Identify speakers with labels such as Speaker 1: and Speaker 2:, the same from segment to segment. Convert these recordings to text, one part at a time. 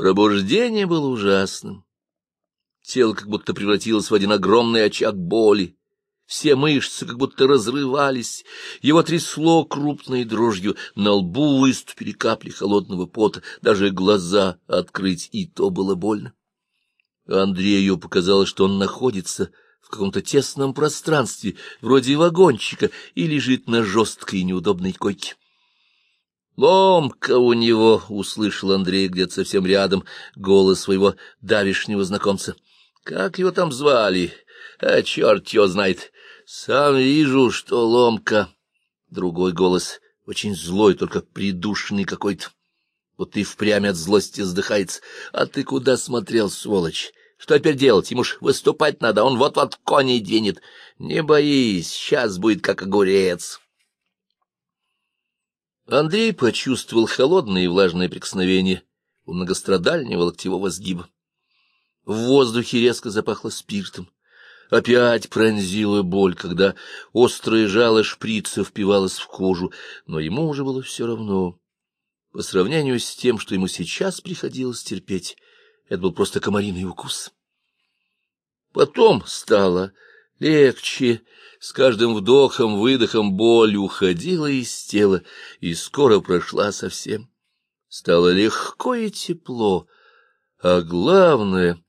Speaker 1: Пробуждение было ужасным. Тело как будто превратилось в один огромный очаг боли. Все мышцы как будто разрывались, его трясло крупной дрожью, на лбу выступили капли холодного пота, даже глаза открыть, и то было больно. Андрею показалось, что он находится в каком-то тесном пространстве, вроде вагончика, и лежит на жесткой и неудобной койке. «Ломка у него!» — услышал Андрей где-то совсем рядом голос своего давишнего знакомца. «Как его там звали? А черт его знает! Сам вижу, что ломка!» Другой голос, очень злой, только придушенный какой-то. Вот и впрямь от злости вздыхается. «А ты куда смотрел, сволочь?» Что теперь делать? Ему ж выступать надо, он вот-вот коней двинет. Не боись, сейчас будет как огурец. Андрей почувствовал холодное и влажное прикосновение у многострадального локтевого сгиба. В воздухе резко запахло спиртом. Опять пронзила боль, когда острое жало шприца впивалось в кожу, но ему уже было все равно. По сравнению с тем, что ему сейчас приходилось терпеть, это был просто комариный укус. Потом стало легче. С каждым вдохом-выдохом боль уходила из тела и скоро прошла совсем. Стало легко и тепло. А главное,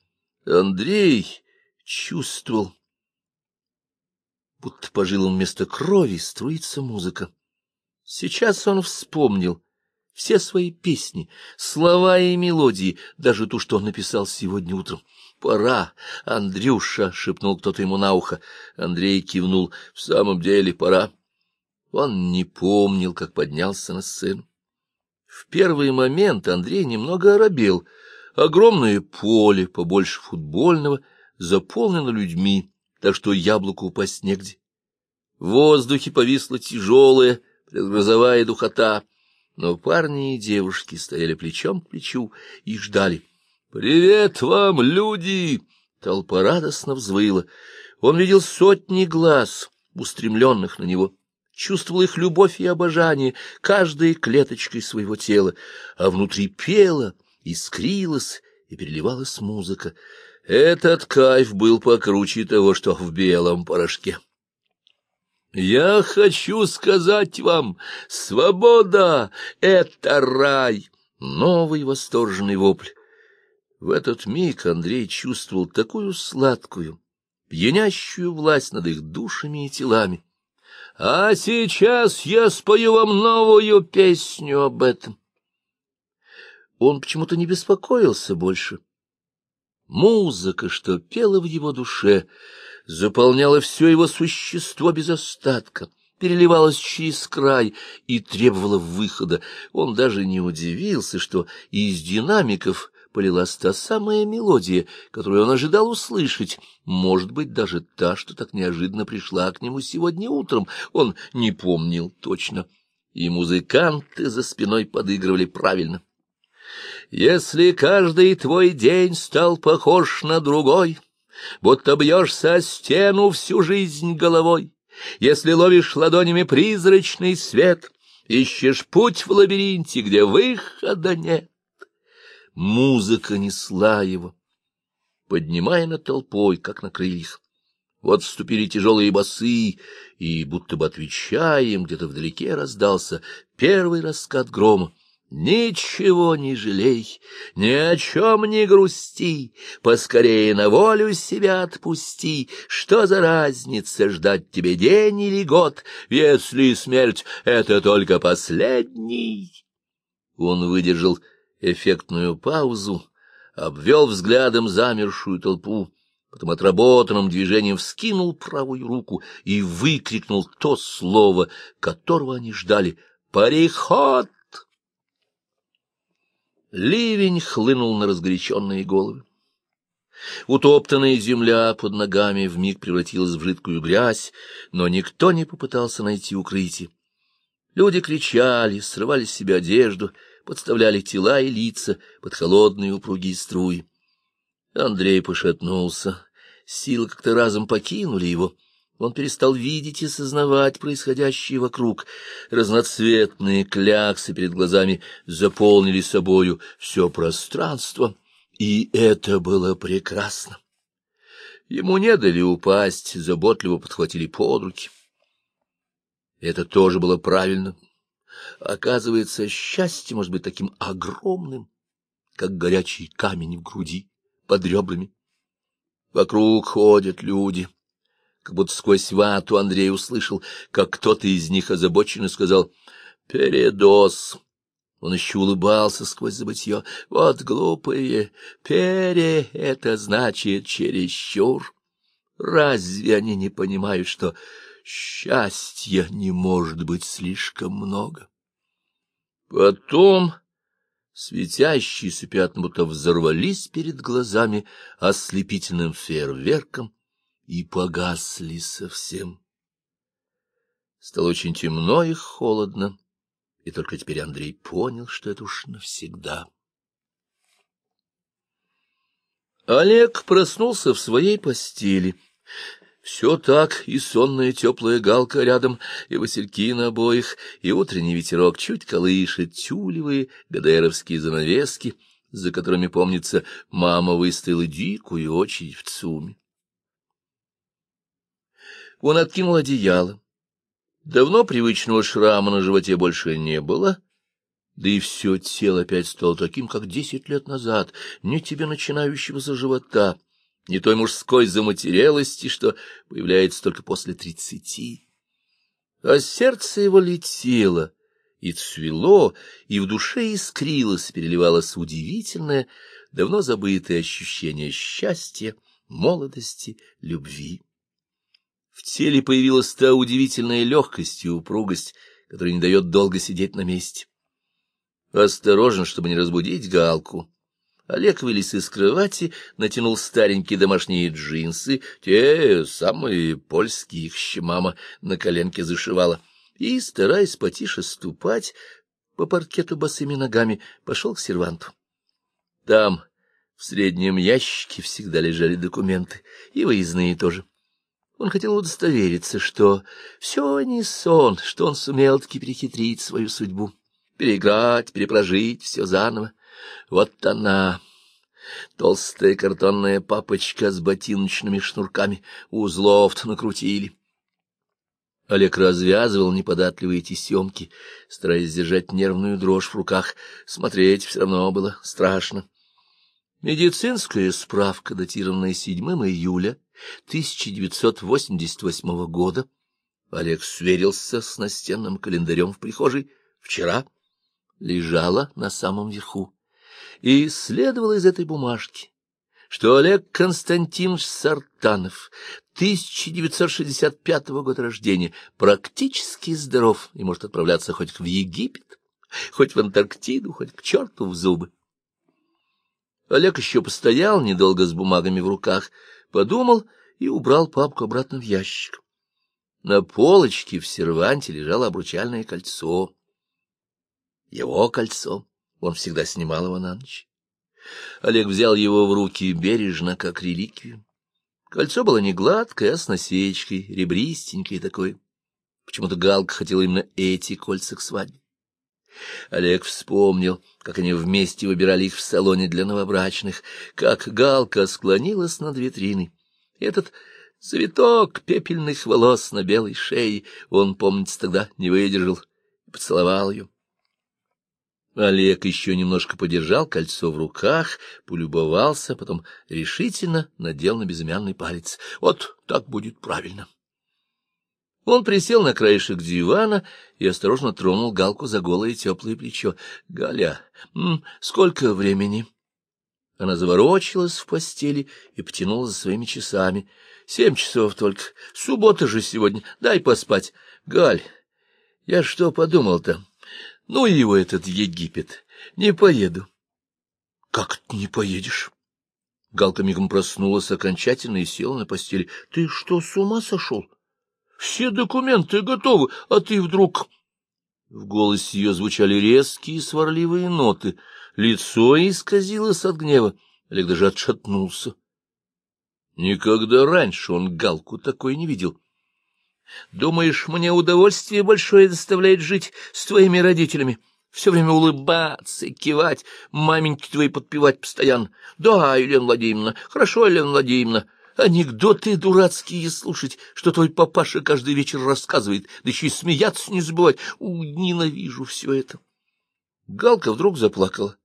Speaker 1: Андрей чувствовал, будто по жилам вместо крови струится музыка. Сейчас он вспомнил все свои песни, слова и мелодии, даже ту, что он написал сегодня утром. «Пора, Андрюша!» — шепнул кто-то ему на ухо. Андрей кивнул. «В самом деле, пора». Он не помнил, как поднялся на сцену. В первый момент Андрей немного оробел. Огромное поле, побольше футбольного, заполнено людьми, так что яблоку упасть негде. В воздухе повисла тяжелая, предгрозовая духота но парни и девушки стояли плечом к плечу и ждали. «Привет вам, люди!» Толпа радостно взвыла. Он видел сотни глаз, устремленных на него, чувствовал их любовь и обожание каждой клеточкой своего тела, а внутри пела, искрилась и переливалась музыка. Этот кайф был покруче того, что в белом порошке. Я хочу сказать вам, свобода — это рай! Новый восторженный вопль. В этот миг Андрей чувствовал такую сладкую, пьянящую власть над их душами и телами. А сейчас я спою вам новую песню об этом. Он почему-то не беспокоился больше. Музыка, что пела в его душе, заполняла все его существо без остатка, переливалась через край и требовала выхода. Он даже не удивился, что из динамиков полилась та самая мелодия, которую он ожидал услышать, может быть, даже та, что так неожиданно пришла к нему сегодня утром, он не помнил точно, и музыканты за спиной подыгрывали правильно. «Если каждый твой день стал похож на другой», будто бьешься о стену всю жизнь головой. Если ловишь ладонями призрачный свет, ищешь путь в лабиринте, где выхода нет. Музыка несла его, поднимая над толпой, как на крыльях. Вот вступили тяжелые басы, и, будто бы отвечая им, где-то вдалеке раздался первый раскат грома. Ничего не жалей, ни о чем не грусти, Поскорее на волю себя отпусти. Что за разница, ждать тебе день или год, Если смерть — это только последний? Он выдержал эффектную паузу, обвел взглядом замершую толпу, потом отработанным движением вскинул правую руку и выкрикнул то слово, которого они ждали — «Париход!» Ливень хлынул на разгоряченные головы. Утоптанная земля под ногами вмиг превратилась в жидкую грязь, но никто не попытался найти укрытие. Люди кричали, срывали с себя одежду, подставляли тела и лица под холодные упругие струи. Андрей пошатнулся, силы как-то разом покинули его. Он перестал видеть и сознавать происходящее вокруг. Разноцветные кляксы перед глазами заполнили собою все пространство, и это было прекрасно. Ему не дали упасть, заботливо подхватили под руки. Это тоже было правильно. Оказывается, счастье может быть таким огромным, как горячий камень в груди, под ребрами. Вокруг ходят люди — как будто сквозь вату Андрей услышал, как кто-то из них озабоченно сказал «Передоз». Он еще улыбался сквозь забытье. «Вот глупые! Пере — это значит чересчур. Разве они не понимают, что счастья не может быть слишком много?» Потом светящиеся пятна будто взорвались перед глазами ослепительным фейерверком, и погасли совсем. Стало очень темно и холодно, и только теперь Андрей понял, что это уж навсегда. Олег проснулся в своей постели. Все так, и сонная теплая галка рядом, и васильки на обоих, и утренний ветерок чуть колышет тюлевые гадеровские занавески, за которыми, помнится, мама выставила дикую очередь в ЦУМе. Он откинул одеяло. Давно привычного шрама на животе больше не было, да и все тело опять стало таким, как десять лет назад, не тебе начинающегося живота, не той мужской заматерелости, что появляется только после тридцати. А сердце его летело и цвело, и в душе искрилось, переливалось удивительное, давно забытое ощущение счастья, молодости, любви. В теле появилась та удивительная легкость и упругость, которая не дает долго сидеть на месте. Осторожен, чтобы не разбудить Галку. Олег вылез из кровати, натянул старенькие домашние джинсы, те самые польские, их еще мама на коленке зашивала, и, стараясь потише ступать, по паркету босыми ногами пошел к серванту. Там, в среднем ящике, всегда лежали документы, и выездные тоже. Он хотел удостовериться, что все не сон, что он сумел-таки перехитрить свою судьбу, переиграть, перепрожить все заново. Вот она, толстая картонная папочка с ботиночными шнурками, узлов-то накрутили. Олег развязывал неподатливые тесемки, стараясь держать нервную дрожь в руках. Смотреть все равно было страшно. Медицинская справка, датированная 7 июля 1988 года, Олег сверился с настенным календарем в прихожей, вчера лежала на самом верху. И следовало из этой бумажки, что Олег Константинович Сартанов, 1965 года рождения, практически здоров и может отправляться хоть в Египет, хоть в Антарктиду, хоть к черту в зубы. Олег еще постоял недолго с бумагами в руках, подумал и убрал папку обратно в ящик. На полочке в серванте лежало обручальное кольцо. Его кольцо. Он всегда снимал его на ночь. Олег взял его в руки бережно, как реликвию. Кольцо было не гладкое, а с насечкой, ребристенькой такой. Почему-то Галка хотела именно эти кольца к свадьбе. Олег вспомнил, как они вместе выбирали их в салоне для новобрачных, как Галка склонилась над витриной. Этот цветок пепельных волос на белой шее он, помнится, тогда не выдержал и поцеловал ее. Олег еще немножко подержал кольцо в руках, полюбовался, потом решительно надел на безымянный палец. Вот так будет правильно. Он присел на краешек дивана и осторожно тронул Галку за голое теплое плечо. — Галя, сколько времени? Она заворочилась в постели и потянула за своими часами. — Семь часов только. Суббота же сегодня. Дай поспать. Галь, я что подумал-то? Ну его этот Египет. Не поеду. — Как ты не поедешь? Галка мигом проснулась окончательно и села на постели. — Ты что, с ума сошел? — все документы готовы, а ты вдруг... В голосе ее звучали резкие сварливые ноты. Лицо исказилось от гнева. Олег даже отшатнулся. Никогда раньше он Галку такой не видел. Думаешь, мне удовольствие большое доставляет жить с твоими родителями? Все время улыбаться кивать, маменьки твои подпевать постоянно. Да, Елена Владимировна, хорошо, Елена Владимировна. Анекдоты дурацкие слушать, что твой папаша каждый вечер рассказывает, да еще и смеяться не забывать. У, ненавижу все это. Галка вдруг заплакала.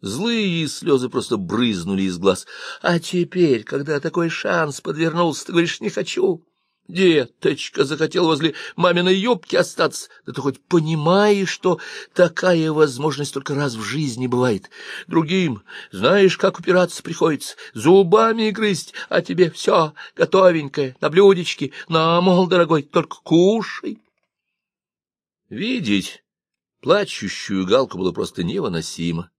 Speaker 1: Злые слезы просто брызнули из глаз. А теперь, когда такой шанс подвернулся, ты говоришь, не хочу. Деточка захотел возле маминой юбки остаться. Да ты хоть понимаешь, что такая возможность только раз в жизни бывает. Другим, знаешь, как упираться приходится, зубами грызть, а тебе все готовенькое, на блюдечке, на, мол, дорогой, только кушай. Видеть плачущую Галку было просто невыносимо.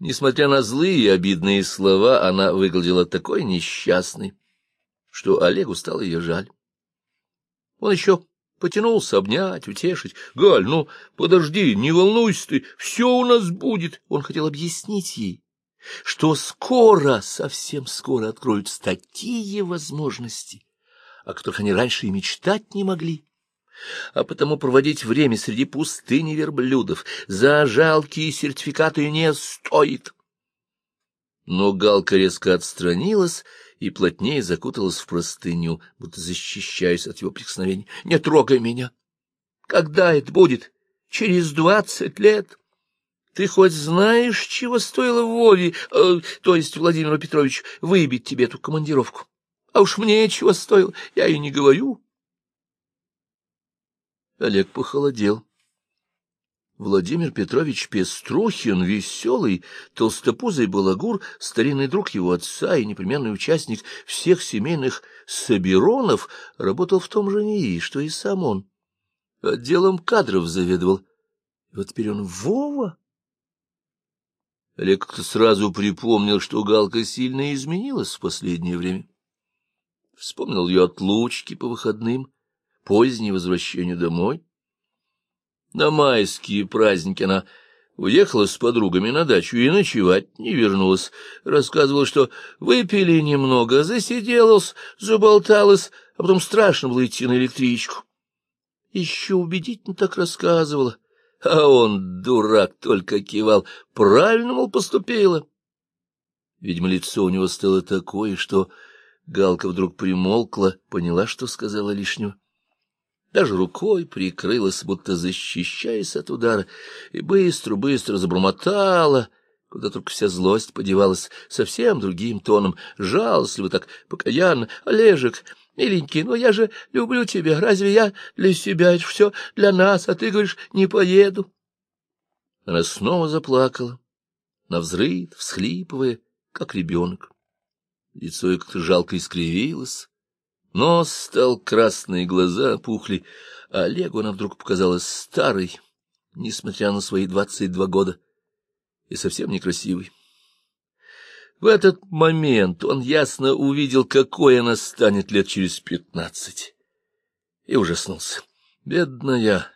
Speaker 1: Несмотря на злые и обидные слова, она выглядела такой несчастной, что Олегу стало ее жаль. Он еще потянулся обнять, утешить. — Галь, ну, подожди, не волнуйся ты, все у нас будет. Он хотел объяснить ей, что скоро, совсем скоро откроются такие возможности, о которых они раньше и мечтать не могли. А потому проводить время среди пустыни верблюдов за жалкие сертификаты не стоит. Но Галка резко отстранилась и плотнее закуталась в простыню, будто защищаясь от его прикосновений. — Не трогай меня! Когда это будет? Через двадцать лет? Ты хоть знаешь, чего стоило Вове, э, то есть Владимиру Петровичу, выбить тебе эту командировку? А уж мне чего стоило, я и не говорю. Олег похолодел. Владимир Петрович Пеструхин, веселый, толстопузый балагур, старинный друг его отца и непременный участник всех семейных соберонов, работал в том же НИИ, что и сам он. Отделом кадров заведовал. Вот теперь он Вова. Олег сразу припомнил, что Галка сильно изменилась в последнее время. Вспомнил ее отлучки по выходным, позднее возвращение домой. На майские праздники она уехала с подругами на дачу и ночевать не вернулась. Рассказывала, что выпили немного, засиделась, заболталась, а потом страшно было идти на электричку. Еще убедительно так рассказывала. А он, дурак, только кивал. Правильно, мол, поступила. Видимо, лицо у него стало такое, что Галка вдруг примолкла, поняла, что сказала лишнего даже рукой прикрылась, будто защищаясь от удара, и быстро-быстро забормотала, куда только вся злость подевалась, совсем другим тоном, жалостливо так, покаянно. — Олежек, миленький, ну я же люблю тебя, разве я для себя, это все для нас, а ты говоришь, не поеду? Она снова заплакала, навзрыд, всхлипывая, как ребенок. Лицо ее как-то жалко искривилось, Нос стал красный, глаза опухли, а Олегу она вдруг показалась старой, несмотря на свои двадцать два года, и совсем некрасивой. В этот момент он ясно увидел, какой она станет лет через пятнадцать, и ужаснулся. Бедная,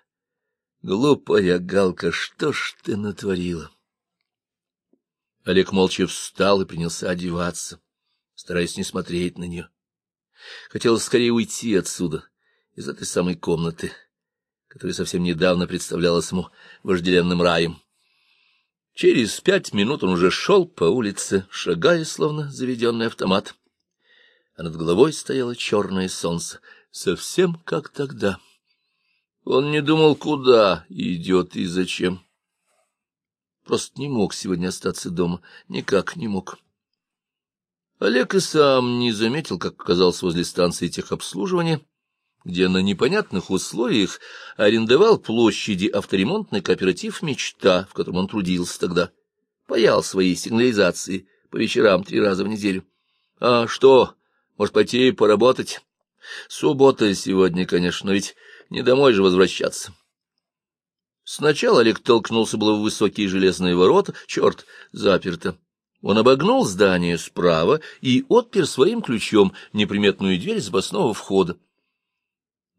Speaker 1: глупая Галка, что ж ты натворила? Олег молча встал и принялся одеваться, стараясь не смотреть на нее. Хотелось скорее уйти отсюда, из этой самой комнаты, которая совсем недавно представлялась ему вожделенным раем. Через пять минут он уже шел по улице, шагая, словно заведенный автомат. А над головой стояло черное солнце, совсем как тогда. Он не думал, куда идет и зачем. Просто не мог сегодня остаться дома, никак не мог. Олег и сам не заметил, как оказался возле станции техобслуживания, где на непонятных условиях арендовал площади авторемонтный кооператив «Мечта», в котором он трудился тогда. Паял свои сигнализации по вечерам три раза в неделю. А что, может, пойти поработать? Суббота сегодня, конечно, но ведь не домой же возвращаться. Сначала Олег толкнулся было в высокие железные ворота. Черт, заперто. Он обогнул здание справа и отпер своим ключом неприметную дверь запасного входа.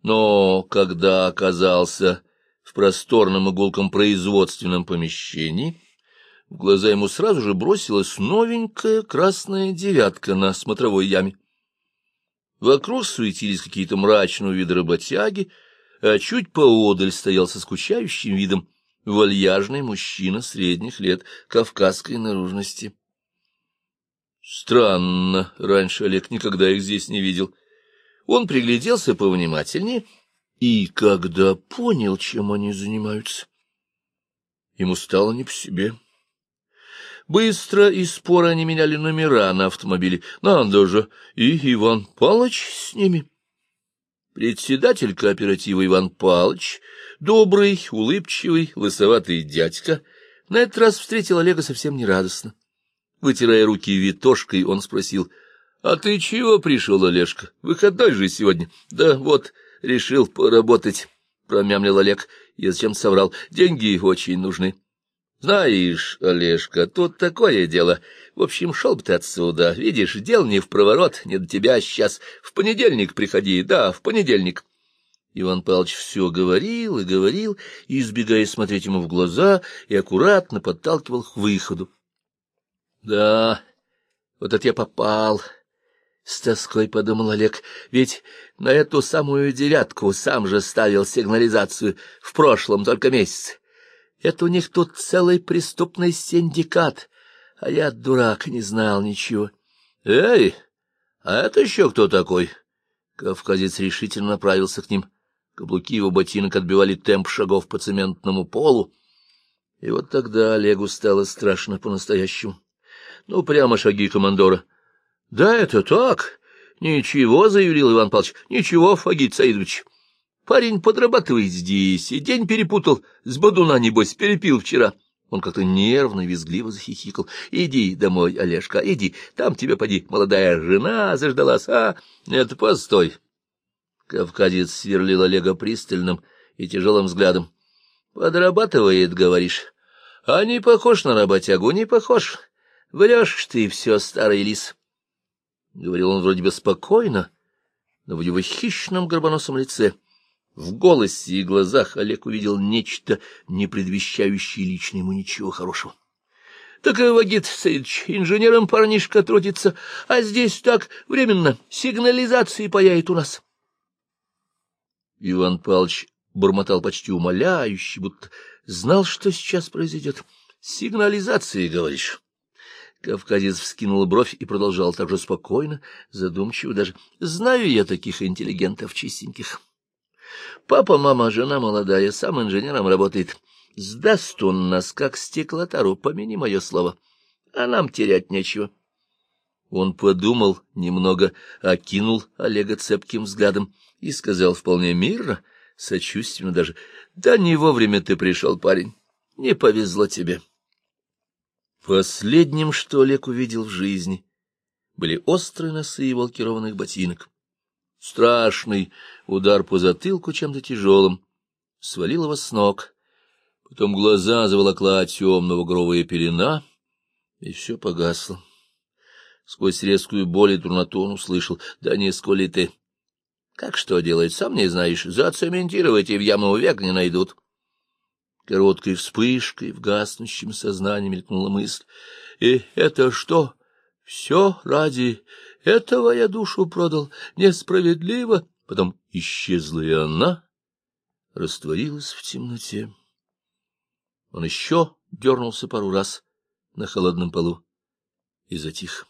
Speaker 1: Но когда оказался в просторном игулком производственном помещении, в глаза ему сразу же бросилась новенькая красная девятка на смотровой яме. Вокруг суетились какие-то мрачные виды работяги, а чуть поодаль стоял со скучающим видом вальяжный мужчина средних лет кавказской наружности. Странно, раньше Олег никогда их здесь не видел. Он пригляделся повнимательнее и, когда понял, чем они занимаются, ему стало не по себе. Быстро и споро они меняли номера на автомобиле. Надо же, и Иван Палыч с ними. Председатель кооператива Иван Палыч, добрый, улыбчивый, лысоватый дядька, на этот раз встретил Олега совсем нерадостно. Вытирая руки витошкой, он спросил, — А ты чего пришел, Олежка? Выходной же сегодня. — Да вот, решил поработать, — промямлил Олег. Я зачем соврал. Деньги очень нужны. Знаешь, Олежка, тут такое дело. В общем, шел бы ты отсюда. Видишь, дел не в проворот, не до тебя сейчас. В понедельник приходи, да, в понедельник. Иван Павлович все говорил и говорил, избегая смотреть ему в глаза, и аккуратно подталкивал к выходу. — Да, вот это я попал, — с тоской подумал Олег, — ведь на эту самую девятку сам же ставил сигнализацию в прошлом только месяце. Это у них тут целый преступный синдикат, а я, дурак, не знал ничего. — Эй, а это еще кто такой? Кавказец решительно направился к ним. Каблуки его ботинок отбивали темп шагов по цементному полу. И вот тогда Олегу стало страшно по-настоящему. Ну, прямо шаги командора. — Да это так. Ничего, — заявил Иван Павлович, — ничего, Фагит Саидович. Парень подрабатывает здесь, и день перепутал. С бодуна, небось, перепил вчера. Он как-то нервно, визгливо захихикал. — Иди домой, Олежка, иди. Там тебя, поди, молодая жена заждалась, а? Нет, постой. Кавказец сверлил Олега пристальным и тяжелым взглядом. — Подрабатывает, говоришь. — А не похож на работягу, не похож. Врешь ты все, старый лис. Говорил он вроде бы спокойно, но в его хищном горбоносом лице — в голосе и глазах Олег увидел нечто, не предвещающее лично ему ничего хорошего. — Так, Вагит Саидович, инженером парнишка трудится, а здесь так временно сигнализации паяет у нас. Иван Павлович бормотал почти умоляюще, будто знал, что сейчас произойдет. — Сигнализации, говоришь? Кавказец вскинул бровь и продолжал так же спокойно, задумчиво даже. — Знаю я таких интеллигентов чистеньких. — Папа, мама, жена молодая, сам инженером работает. Сдаст он нас, как стеклотару, помяни мое слово. А нам терять нечего. Он подумал немного, окинул Олега цепким взглядом и сказал вполне мирно, сочувственно даже, «Да не вовремя ты пришел, парень, не повезло тебе». Последним, что Олег увидел в жизни, были острые носы его лакированных ботинок. Страшный удар по затылку чем-то тяжелым свалил его с ног. Потом глаза заволокла темного гровая пелена, и все погасло. Сквозь резкую боль и дурноту он услышал, да не сколи ты. Как что делать, сам не знаешь, зацементировать и в яму век не найдут. Короткой вспышкой в гаснущем сознании мелькнула мысль. И это что? Все ради этого я душу продал несправедливо. Потом исчезла и она, растворилась в темноте. Он еще дернулся пару раз на холодном полу и затих.